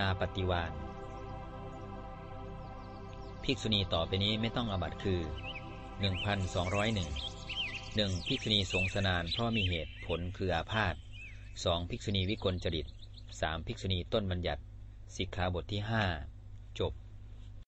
นาปฏิวานภิกษุณีต่อไปนี้ไม่ต้องอบัตคือ 1201 1. ภิกษุณีสงสนานเพราะมีเหตุผลคืออาพาธ 2. ภิกษุณีวิกลจริต 3. ภิกษุณีต้นบัญญัติ สิกขาบทที่ 5 จบ